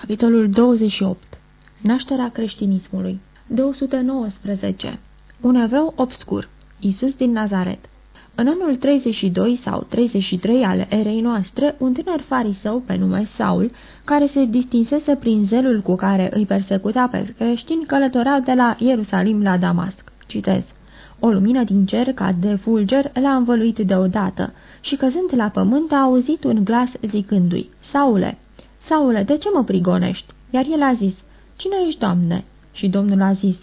Capitolul 28 Nașterea creștinismului 219 Un evreu obscur Isus din Nazaret În anul 32 sau 33 al erei noastre, un tânăr fariseu pe nume Saul, care se distinsese prin zelul cu care îi persecuta pe creștini, călătoreau de la Ierusalim la Damasc. Citez. O lumină din cer ca de fulger l-a învăluit deodată și căzând la pământ a auzit un glas zicându-i, Saule, Saule, de ce mă prigonești? Iar el a zis, Cine ești, Doamne? Și Domnul a zis,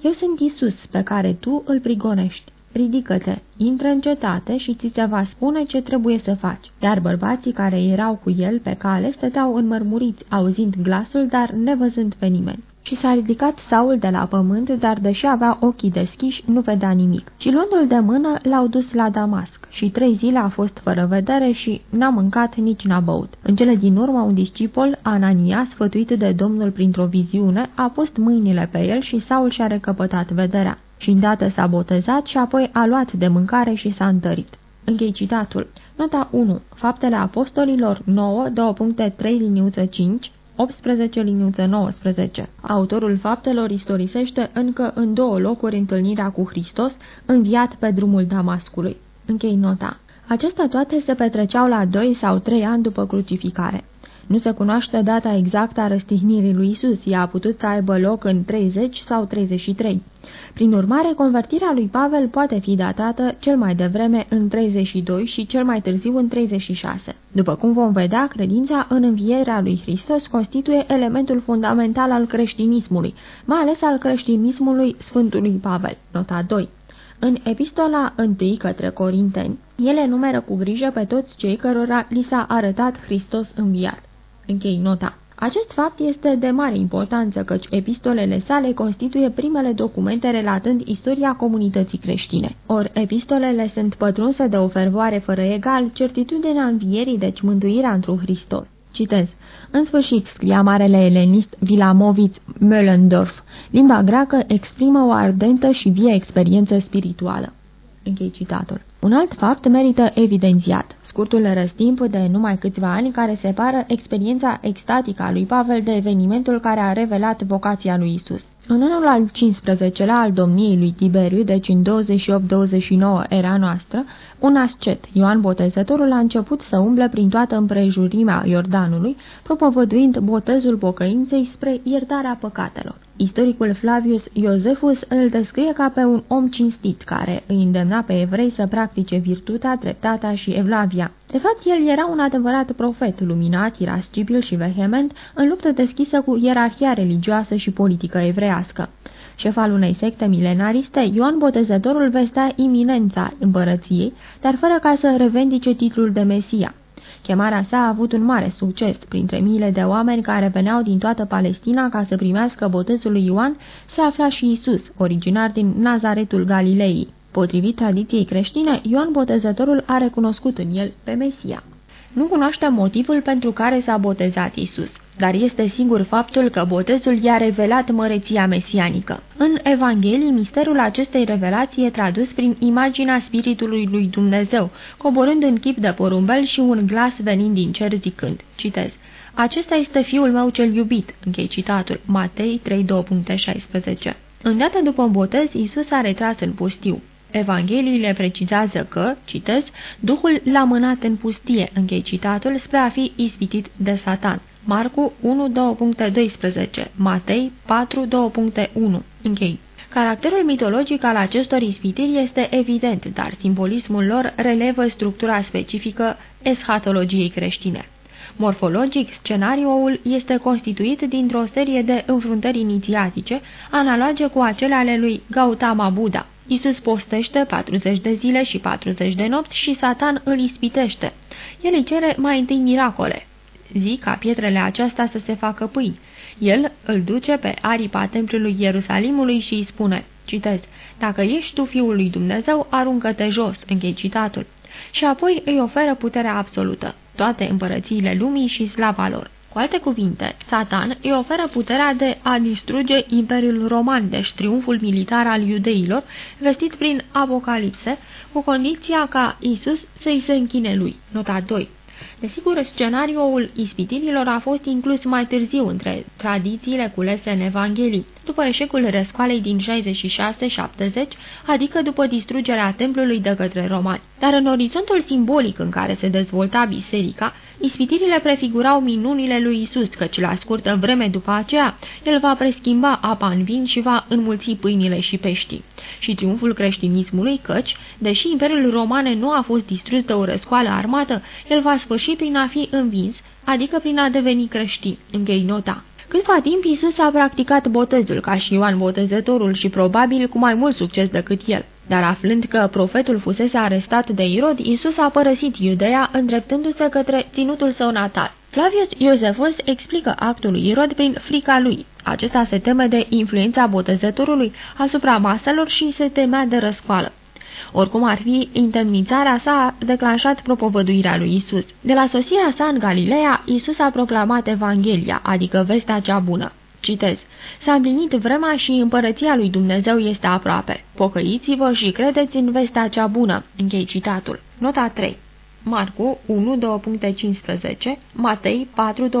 Eu sunt Isus pe care tu îl prigonești. Ridică-te, intră în cetate și ți se va spune ce trebuie să faci. Iar bărbații care erau cu el pe cale stăteau înmărmuriți, auzind glasul, dar nevăzând pe nimeni. Și s-a ridicat Saul de la pământ, dar deși avea ochii deschiși, nu vedea nimic. Și luându-l de mână, l-au dus la Damasc. Și trei zile a fost fără vedere și n-a mâncat, nici n-a băut. În cele din urmă, un discipol, Anania, sfătuit de Domnul printr-o viziune, a pus mâinile pe el și Saul și-a recăpătat vederea. Și îndată s-a botezat și apoi a luat de mâncare și s-a întărit. Închei citatul. Nota 1. Faptele Apostolilor 9, 2.3 liniuță 5 18 liniuță 19. Autorul faptelor istorisește încă în două locuri întâlnirea cu Hristos, înviat pe drumul Damascului. Închei nota. Acestea toate se petreceau la 2 sau 3 ani după crucificare. Nu se cunoaște data exactă a răstihnirii lui Isus, ea a putut să aibă loc în 30 sau 33. Prin urmare, convertirea lui Pavel poate fi datată cel mai devreme în 32 și cel mai târziu în 36. După cum vom vedea, credința în învierea lui Hristos constituie elementul fundamental al creștinismului, mai ales al creștinismului Sfântului Pavel. Nota 2 în epistola 1 către Corinteni, ele numeră cu grijă pe toți cei cărora li s-a arătat Hristos înviat. Închei nota. Acest fapt este de mare importanță, căci epistolele sale constituie primele documente relatând istoria comunității creștine. Or, epistolele sunt pătrunse de o fervoare fără egal, certitudinea învierii, deci mântuirea într-un Hristos. Citez. În sfârșit, scria marele elenist Vilamoviț Möllendorf, limba greacă exprimă o ardentă și vie experiență spirituală. Închei citatul. Un alt fapt merită evidențiat, scurtul răstimp de numai câțiva ani care separă experiența extatică a lui Pavel de evenimentul care a revelat vocația lui Isus. În anul al 15-lea al domniei lui Tiberiu, deci în 28-29 era noastră, un ascet, Ioan Botezătorul, a început să umble prin toată împrejurimea Iordanului, propovăduind botezul pocăinței spre iertarea păcatelor. Istoricul Flavius Iosefus îl descrie ca pe un om cinstit, care îi îndemna pe evrei să practice virtutea, dreptatea și evlavia. De fapt, el era un adevărat profet, luminat, irascibil și vehement, în luptă deschisă cu ierarhia religioasă și politică evrească. Șef al unei secte milenariste, Ioan Botezătorul vestea iminența împărăției, dar fără ca să revendice titlul de Mesia. Chemarea sa a avut un mare succes. Printre miile de oameni care veneau din toată Palestina ca să primească botezul lui Ioan, se afla și Isus, originar din Nazaretul Galilei. Potrivit tradiției creștine, Ioan Botezătorul a recunoscut în el pe Mesia. Nu cunoaștem motivul pentru care s-a botezat Isus dar este singur faptul că botezul i-a revelat măreția mesianică. În Evanghelii, misterul acestei revelații e tradus prin imaginea Spiritului lui Dumnezeu, coborând în chip de porumbel și un glas venind din cer zicând, citez, Acesta este fiul meu cel iubit, închei citatul, Matei 3.2.16. Îndată după botez, Isus a retras în pustiu. Evangheliile precizează că, citez, Duhul l-a mânat în pustie, închei citatul, spre a fi ispitit de Satan. Marcu 1.2.12, Matei 4.2.1. Închei. Caracterul mitologic al acestor ispitiri este evident, dar simbolismul lor relevă structura specifică eschatologiei creștine. Morfologic, scenariul este constituit dintr-o serie de înfruntări inițiatice, analoge cu acele ale lui Gautama Buddha. Isus postește 40 de zile și 40 de nopți și Satan îl ispitește. El îi cere mai întâi miracole, zi ca pietrele acestea să se facă pâini. El îl duce pe aripa templului Ierusalimului și îi spune, citez, Dacă ești tu fiul lui Dumnezeu, aruncă-te jos, închei citatul. Și apoi îi oferă puterea absolută, toate împărățiile lumii și slava lor. Cu alte cuvinte, Satan îi oferă puterea de a distruge Imperiul Roman, deci triumful militar al iudeilor, vestit prin Apocalipse, cu condiția ca Isus să-i se închine lui. Nota 2 Desigur, scenariul ispitirilor a fost inclus mai târziu între tradițiile culese în Evanghelii, după eșecul răscoalei din 66-70, adică după distrugerea templului de către romani. Dar în orizontul simbolic în care se dezvolta biserica, ispitirile prefigurau minunile lui Isus, căci la scurtă vreme după aceea, el va preschimba apa în vin și va înmulți pâinile și peștii. Și triumful creștinismului, căci, deși Imperiul Romane nu a fost distrus de o răscoală armată, el va sfârși prin a fi învins, adică prin a deveni creștin. Închei nota. Câtva timp Isus a practicat botezul ca și Ioan Botezătorul și probabil cu mai mult succes decât el. Dar aflând că profetul fusese arestat de Irod, Isus a părăsit Iudeea, îndreptându-se către ținutul său natal. Flavius Iosefus explică actul lui Irod prin frica lui. Acesta se teme de influența botezătorului asupra maselor și se temea de răscoală. Oricum ar fi, indemnizarea sa a declanșat propovăduirea lui Isus. De la sosirea sa în Galileea, Isus a proclamat Evanghelia, adică vestea cea bună. Citez. S-a împlinit vremea și împărăția lui Dumnezeu este aproape. Pocăiți-vă și credeți în vestea cea bună. Închei citatul. Nota 3. Marcu 1, 2.15, Matei 4, 2.17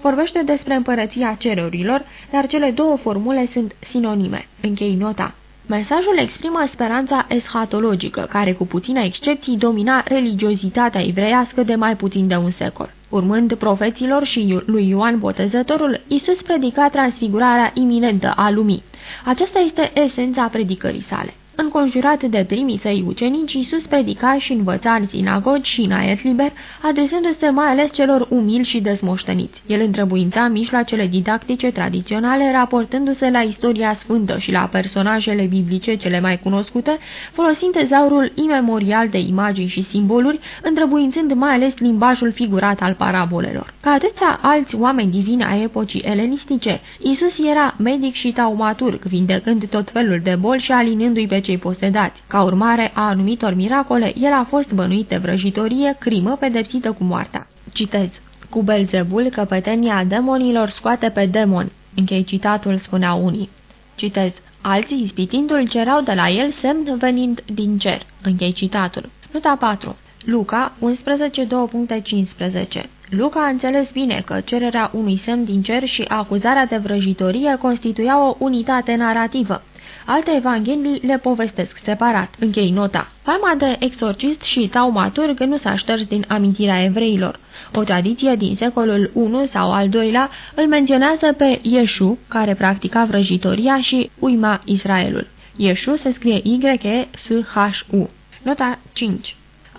vorbește despre împărăția cerurilor, dar cele două formule sunt sinonime. Închei nota. Mesajul exprimă speranța eschatologică, care cu puține excepții domina religiozitatea evreiască de mai puțin de un secol. Urmând profeților și lui Ioan Botezătorul, Isus predica transfigurarea iminentă a lumii. Aceasta este esența predicării sale. Înconjurat de primii săi ucenici, Iisus predica și învăța în sinagogi și în aer liber, adresându-se mai ales celor umili și dezmoșteniți. El întrebuința mijloacele didactice tradiționale, raportându-se la istoria sfântă și la personajele biblice cele mai cunoscute, folosind tezaurul imemorial de imagini și simboluri, întrebuințând mai ales limbajul figurat al parabolelor. Ca atâția alți oameni divini ai epocii elenistice, Iisus era medic și taumaturg, vindecând tot felul de boli și alinându-i pe cei posedați. Ca urmare a anumitor miracole, el a fost bănuit de vrăjitorie, crimă pedepsită cu moartea. Citez. Cu Belzebul, căpetenia demonilor scoate pe demon. Închei citatul, spunea unii. Citez. Alții, ispitindu-l, cerau de la el semn venind din cer. Închei citatul. Nota 4. Luca 11.2.15 Luca a înțeles bine că cererea unui semn din cer și acuzarea de vrăjitorie constituiau o unitate narrativă. Alte evanghelii le povestesc separat. Închei nota. Fama de exorcist și taumaturg nu s-a șters din amintirea evreilor. O tradiție din secolul I sau al II-lea îl menționează pe Ieșu, care practica vrăjitoria și uima Israelul. Ieșu se scrie Y-E-S-H-U. Nota 5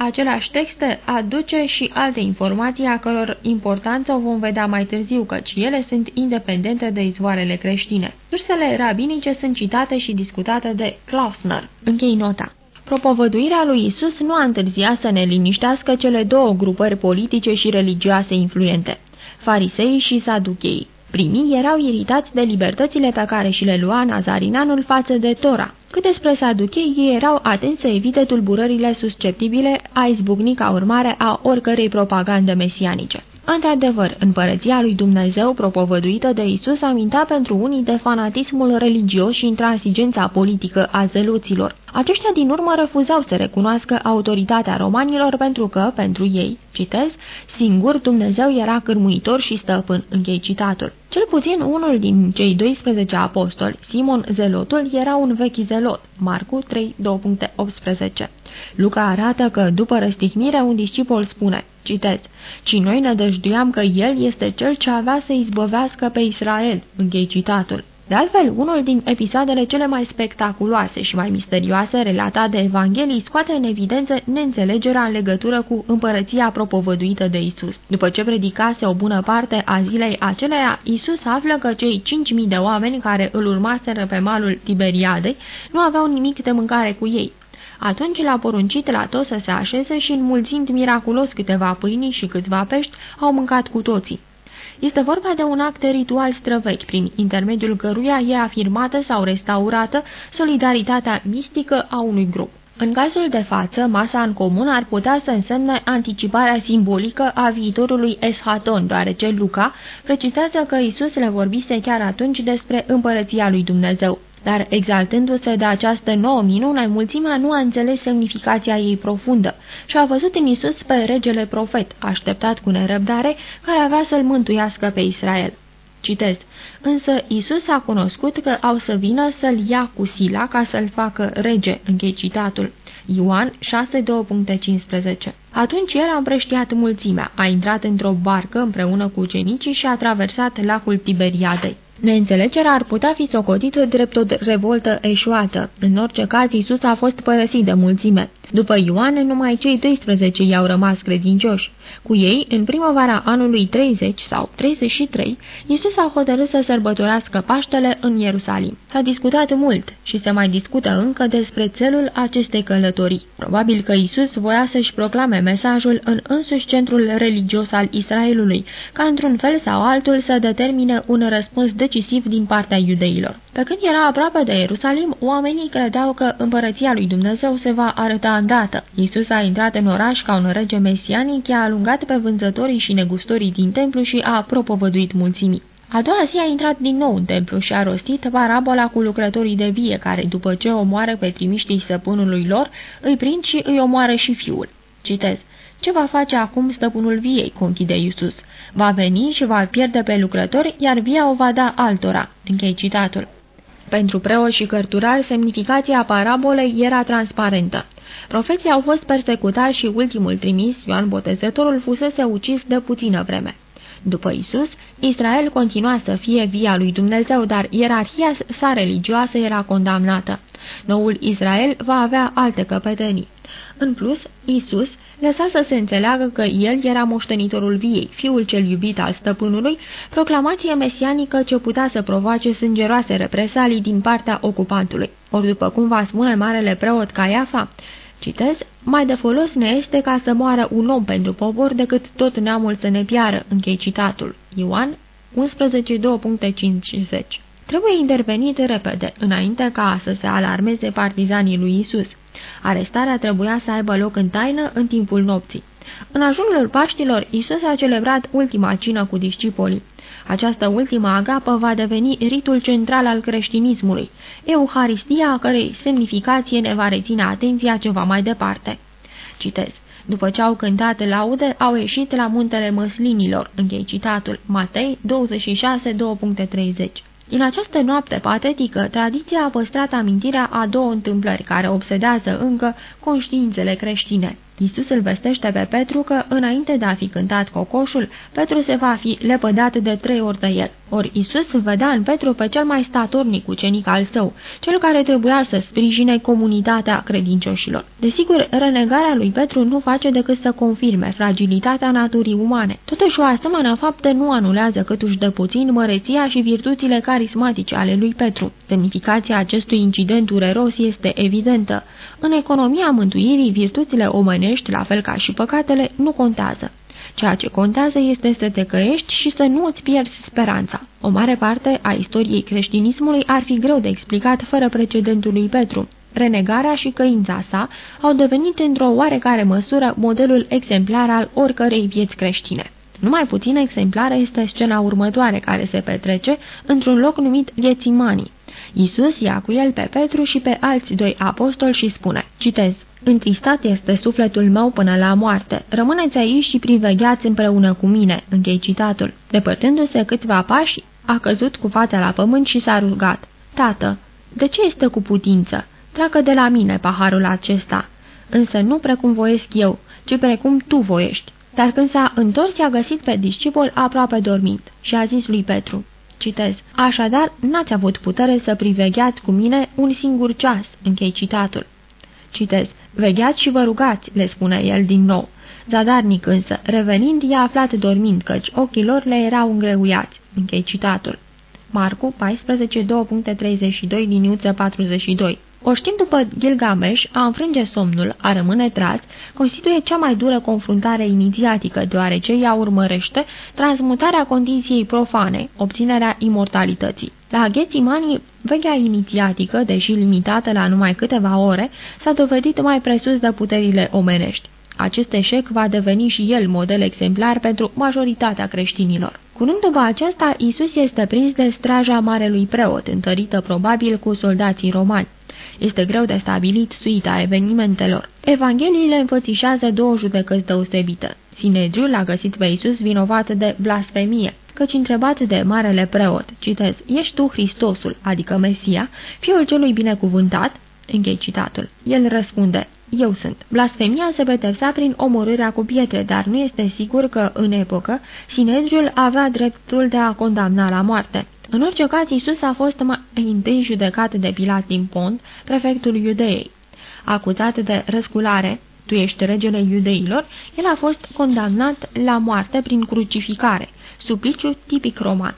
Același texte aduce și alte informații a căror importanță o vom vedea mai târziu, căci ele sunt independente de izvoarele creștine. Sursele rabinice sunt citate și discutate de Klausner. Închei nota. Propovăduirea lui Isus nu a întârziat să ne liniștească cele două grupări politice și religioase influente, farisei și saduchei. Primii erau iritați de libertățile pe care și le lua Nazarinanul față de Tora. Cât despre saduchei, ei erau atenți să evite tulburările susceptibile a izbucni ca urmare a oricărei propagande mesianice. Într-adevăr, împărăția lui Dumnezeu propovăduită de Isus aminta pentru unii de fanatismul religios și intransigența politică a zeluților. Aceștia din urmă refuzau să recunoască autoritatea romanilor pentru că, pentru ei, citez, singur Dumnezeu era cârmuitor și stăpân, închei citatul. Cel puțin unul din cei 12 apostoli, Simon Zelotul, era un vechi zelot, Marcu 3, 2.18. Luca arată că, după răstignire, un discipol spune, citez, Ci noi ne dăjduiam că el este cel ce avea să izbăvească pe Israel, închei citatul. De altfel, unul din episoadele cele mai spectaculoase și mai misterioase relatate de Evanghelii scoate în evidență neînțelegerea în legătură cu împărăția propovăduită de Isus. După ce predicase o bună parte a zilei aceleia, Isus află că cei 5.000 de oameni care îl urmaseră pe malul Tiberiadei nu aveau nimic de mâncare cu ei. Atunci l-a poruncit la toți să se așeze și, înmulțind miraculos câteva pâini și câțiva pești, au mâncat cu toții. Este vorba de un act ritual străvechi, prin intermediul căruia e afirmată sau restaurată solidaritatea mistică a unui grup. În cazul de față, masa în comun ar putea să însemne anticiparea simbolică a viitorului eschaton, deoarece Luca precizează că Isus le vorbise chiar atunci despre împărăția lui Dumnezeu. Dar exaltându-se de această nouă minune, mulțimea nu a înțeles semnificația ei profundă și a văzut în Isus pe regele profet, așteptat cu nerăbdare, care avea să-l mântuiască pe Israel. Citez. Însă Isus a cunoscut că au să vină să-l ia cu sila ca să-l facă rege, închei citatul. Ioan 6.2.15 Atunci el a împrăștiat mulțimea, a intrat într-o barcă împreună cu ucenicii și a traversat lacul Tiberiadei. Neînțelegerea ar putea fi socotită drept o revoltă eșuată. În orice caz, Isus a fost părăsit de mulțime. După Ioan, numai cei 12 i-au rămas credincioși. Cu ei, în primăvara anului 30 sau 33, Isus a hotărât să sărbătorească Paștele în Ierusalim. S-a discutat mult și se mai discută încă despre țelul acestei călătorii. Probabil că Isus voia să-și proclame mesajul în însuși centrul religios al Israelului, ca într-un fel sau altul să determine un răspuns decisiv din partea iudeilor. Pe când era aproape de Ierusalim, oamenii credeau că împărăția lui Dumnezeu se va arăta îndată. Iisus a intrat în oraș ca un rege mesianic, a alungat pe vânzătorii și negustorii din templu și a propovăduit mulțimii. A doua zi a intrat din nou în templu și a rostit parabola cu lucrătorii de vie, care, după ce omoară pe trimiștii săpânului lor, îi prind și îi omoară și fiul. Citez. Ce va face acum stăpânul viei, conchide Iisus. Va veni și va pierde pe lucrători, iar via o va da altora. Închei citatul. Pentru preoți și cărturari, semnificația parabolei era transparentă. Profeții au fost persecutați și ultimul trimis, Ioan Botezătorul, fusese ucis de puțină vreme. După Isus, Israel continua să fie via lui Dumnezeu, dar ierarhia sa religioasă era condamnată. Noul Israel va avea alte căpetenii. În plus, Isus lăsa să se înțeleagă că el era moștenitorul viei, fiul cel iubit al stăpânului, proclamație mesianică ce putea să provoace sângeroase represalii din partea ocupantului. Ori după cum va spune marele preot Caiafa, Citez, mai de folos ne este ca să moară un om pentru popor decât tot neamul să ne piară, închei citatul. Ioan 11.2.50 Trebuie intervenit repede, înainte ca să se alarmeze partizanii lui Isus. Arestarea trebuia să aibă loc în taină în timpul nopții. În ajunul Paștilor, Isus a celebrat ultima cină cu discipolii. Această ultimă agapă va deveni ritul central al creștinismului, Euharistia a cărei semnificație ne va reține atenția ceva mai departe. Citez. După ce au cântat laude, au ieșit la muntele măslinilor. Închei citatul. Matei 26, 2.30 în această noapte patetică, tradiția a păstrat amintirea a două întâmplări care obsedează încă conștiințele creștine. Iisus îl vestește pe Petru că, înainte de a fi cântat cocoșul, Petru se va fi lepădat de trei ori de el. Ori Isus vedea în Petru pe cel mai statornic ucenic al său, cel care trebuia să sprijine comunitatea credincioșilor. Desigur, renegarea lui Petru nu face decât să confirme fragilitatea naturii umane. Totuși, o asemenea faptă nu anulează câtuși de puțin măreția și virtuțile carismatice ale lui Petru. Semnificația acestui incident dureros este evidentă. În economia mântuirii, virtuțile omenești, la fel ca și păcatele, nu contează. Ceea ce contează este să te căiești și să nu îți pierzi speranța. O mare parte a istoriei creștinismului ar fi greu de explicat fără precedentul lui Petru. Renegarea și căința sa au devenit într-o oarecare măsură modelul exemplar al oricărei vieți creștine. Numai puțin exemplară este scena următoare care se petrece într-un loc numit Ghețimanii. Iisus ia cu el pe Petru și pe alți doi apostoli și spune, citez, Întristat este sufletul meu până la moarte. Rămâneți aici și privegheați împreună cu mine, închei citatul. Depărtându-se câțiva pași, a căzut cu fața la pământ și s-a rugat. Tată, de ce este cu putință? Treacă de la mine paharul acesta. Însă nu precum voiesc eu, ci precum tu voiești. Dar când s-a întors, i-a găsit pe discipol aproape dormit și a zis lui Petru, Citez, așadar n-ați avut putere să privegheați cu mine un singur ceas, închei citatul. Citez, Vegheați și vă rugați, le spune el din nou. Zadarnic însă, revenind, i-a aflat dormind, căci ochii lor le erau îngreuiați. Închei citatul. Marcu 14, 2.32, liniuță 42 o știm după Gilgamesh, a înfrânge somnul, a rămâne tras, constituie cea mai dură confruntare inițiatică, deoarece ea urmărește transmutarea condiției profane, obținerea imortalității. La Ghețimanii, vechea inițiatică, deși limitată la numai câteva ore, s-a dovedit mai presus de puterile omenești. Acest eșec va deveni și el model exemplar pentru majoritatea creștinilor. Curând după aceasta, Isus este prins de straja marelui preot, întărită probabil cu soldații romani. Este greu de stabilit suita evenimentelor. Evangheliile înfățișează două judecăți deosebite. Sinedriul l-a găsit pe Isus vinovat de blasfemie, căci întrebat de marele preot, citez, Ești tu Hristosul, adică Mesia, fiul celui binecuvântat? Închei citatul. El răspunde, eu sunt. Blasfemia se pedepsa prin omorârea cu pietre, dar nu este sigur că, în epocă, Sinedriul avea dreptul de a condamna la moarte. În orice caz, Isus a fost mai întâi judecat de Pilat din Pont, prefectul Iudeei. Acuzat de răsculare, tu ești regele iudeilor, el a fost condamnat la moarte prin crucificare, supliciu tipic roman.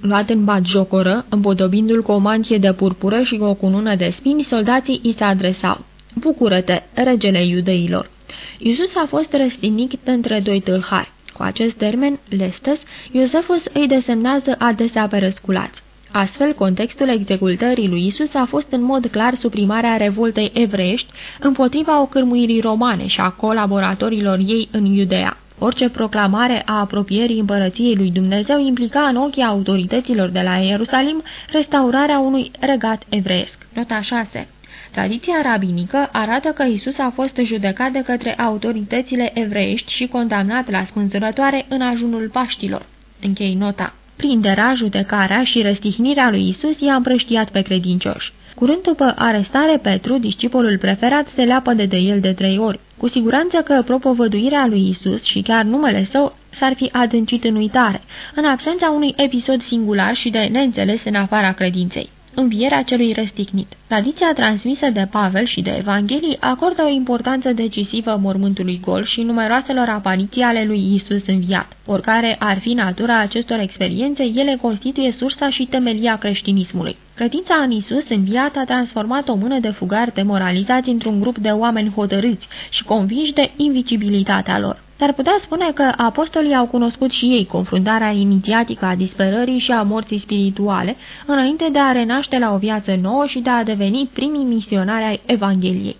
Luat în jocoră, împodobindu-l cu o mantie de purpură și cu o cunună de spini, soldații i se adresau. Bucură-te, regele iudeilor! Iisus a fost răstignit între doi tâlhari. Cu acest termen, lestes, Iosefus îi desemnează adesea pe răsculați. Astfel, contextul executării lui Isus a fost în mod clar suprimarea revoltei evreiești împotriva ocârmuirii romane și a colaboratorilor ei în Iudea. Orice proclamare a apropierii împărăției lui Dumnezeu implica în ochii autorităților de la Ierusalim restaurarea unui regat evreiesc. Nota 6 Tradiția rabinică arată că Isus a fost judecat de către autoritățile evreiești și condamnat la spânzurătoare în ajunul Paștilor. Închei nota. Prinderea, judecarea și răstihnirea lui Isus i-a împrăștiat pe credincioși. Curând după arestare, Petru, discipolul preferat, se leapă de, de el de trei ori. Cu siguranță că propovăduirea lui Isus și chiar numele său s-ar fi adâncit în uitare, în absența unui episod singular și de neînțeles în afara credinței învierea celui răstignit. Tradiția transmisă de Pavel și de Evanghelii acordă o importanță decisivă mormântului gol și numeroaselor apariții ale lui Isus înviat. Oricare ar fi natura acestor experiențe, ele constituie sursa și temelia creștinismului. Credința în Isus înviat a transformat o mână de fugari demoralizați într-un grup de oameni hotărâți și convinși de invicibilitatea lor. S-ar putea spune că apostolii au cunoscut și ei confruntarea inițiatică a disperării și a morții spirituale, înainte de a renaște la o viață nouă și de a deveni primii misionari ai Evangheliei.